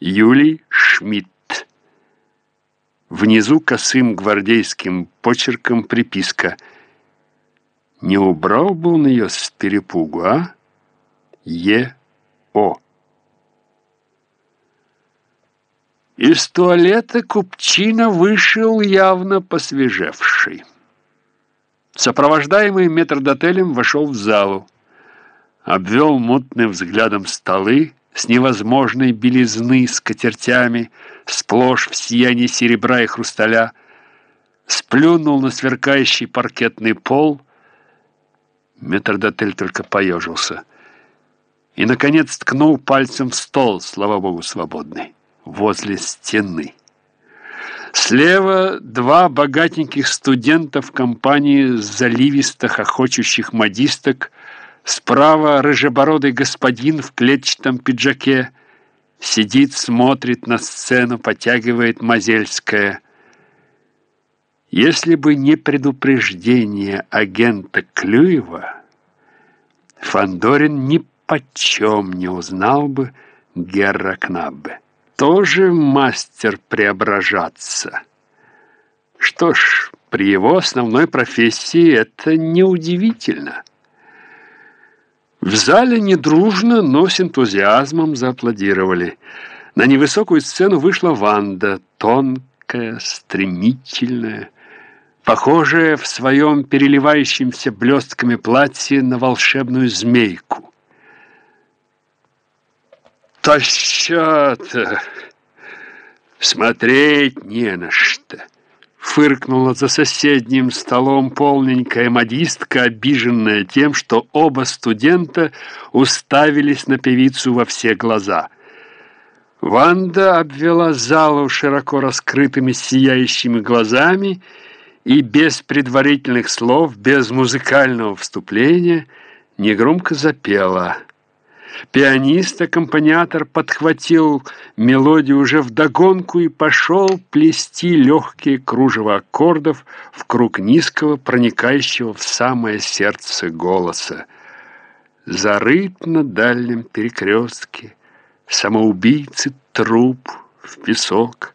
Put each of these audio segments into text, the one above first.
Юлий Шмидт. Внизу косым гвардейским почерком приписка «Не убрал бы он ее с перепугу, а? Е.О.» Из туалета Купчина вышел явно посвежевший. Сопровождаемый метрдотелем вошел в залу, обвел мутным взглядом столы с невозможной белизны скатертями, сплошь в сиянии серебра и хрусталя, сплюнул на сверкающий паркетный пол. Метрдотель только поежился и, наконец, ткнул пальцем в стол, слава богу, свободный возле стены. Слева два богатеньких студента в компании заливистых охочущих модисток, справа рыжебородый господин в клетчатом пиджаке сидит, смотрит на сцену, потягивает Мазельское. Если бы не предупреждение агента Клюева, Фандорин ни почем не узнал бы Герра Кнаббе тоже мастер преображаться. Что ж, при его основной профессии это неудивительно. В зале недружно, но с энтузиазмом зааплодировали. На невысокую сцену вышла Ванда, тонкая, стремительная, похожая в своем переливающемся блестками платье на волшебную змейку. тащат. Смотреть не на что. Фыркнула за соседним столом полненькая модистка, обиженная тем, что оба студента уставились на певицу во все глаза. Ванда обвела залу широко раскрытыми сияющими глазами и без предварительных слов, без музыкального вступления негромко запела – Пианист-аккомпаниатор подхватил мелодию уже вдогонку и пошел плести легкие кружева аккордов в круг низкого, проникающего в самое сердце голоса. Зарыт на дальнем перекрестке, самоубийцы труп в песок.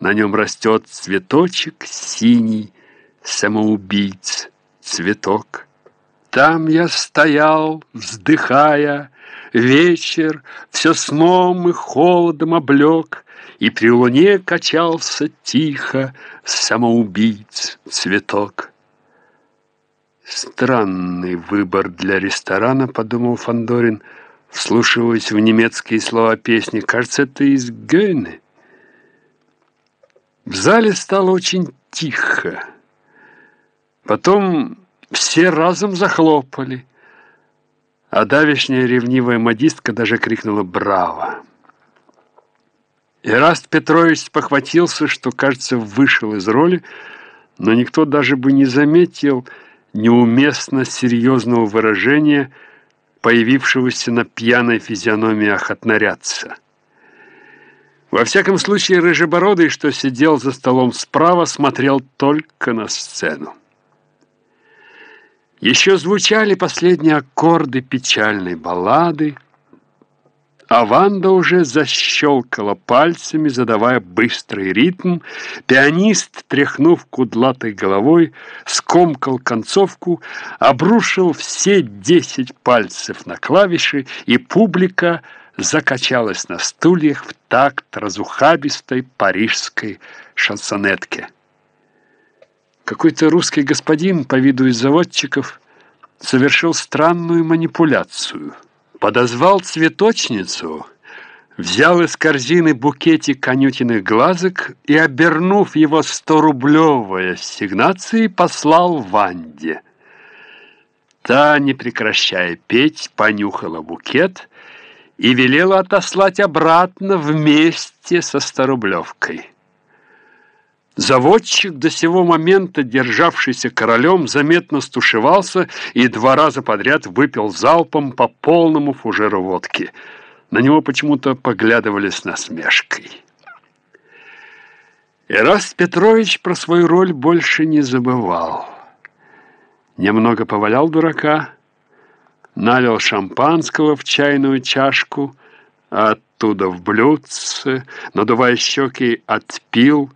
На нем растет цветочек синий, самоубийц цветок. Там я стоял, вздыхая, Вечер все сном и холодом облег, И при луне качался тихо Самоубийц цветок. Странный выбор для ресторана, подумал Фандорин, вслушиваясь в немецкие слова песни. Кажется, это из Гёйне. В зале стало очень тихо. Потом все разом захлопали. А давешняя ревнивая модистка даже крикнула «Браво!». Ираст Петрович похватился, что, кажется, вышел из роли, но никто даже бы не заметил неуместно серьезного выражения, появившегося на пьяной физиономии охотнорядца. Во всяком случае, Рыжебородый, что сидел за столом справа, смотрел только на сцену. Еще звучали последние аккорды печальной баллады, а Ванда уже защелкала пальцами, задавая быстрый ритм. Пианист, тряхнув кудлатой головой, скомкал концовку, обрушил все десять пальцев на клавиши, и публика закачалась на стульях в такт разухабистой парижской шансонетке. Какой-то русский господин по виду из заводчиков совершил странную манипуляцию. Подозвал цветочницу, взял из корзины букетик конютиных глазок и, обернув его сто-рублевой ассигнацией, послал Ванде. Та, не прекращая петь, понюхала букет и велела отослать обратно вместе со сторублевкой. Заводчик, до сего момента державшийся королем, заметно стушевался и два раза подряд выпил залпом по полному фужеру водки. На него почему-то поглядывали с насмешкой. Ираст Петрович про свою роль больше не забывал. Немного повалял дурака, налил шампанского в чайную чашку, оттуда в блюдце, надувая щеки, отпил,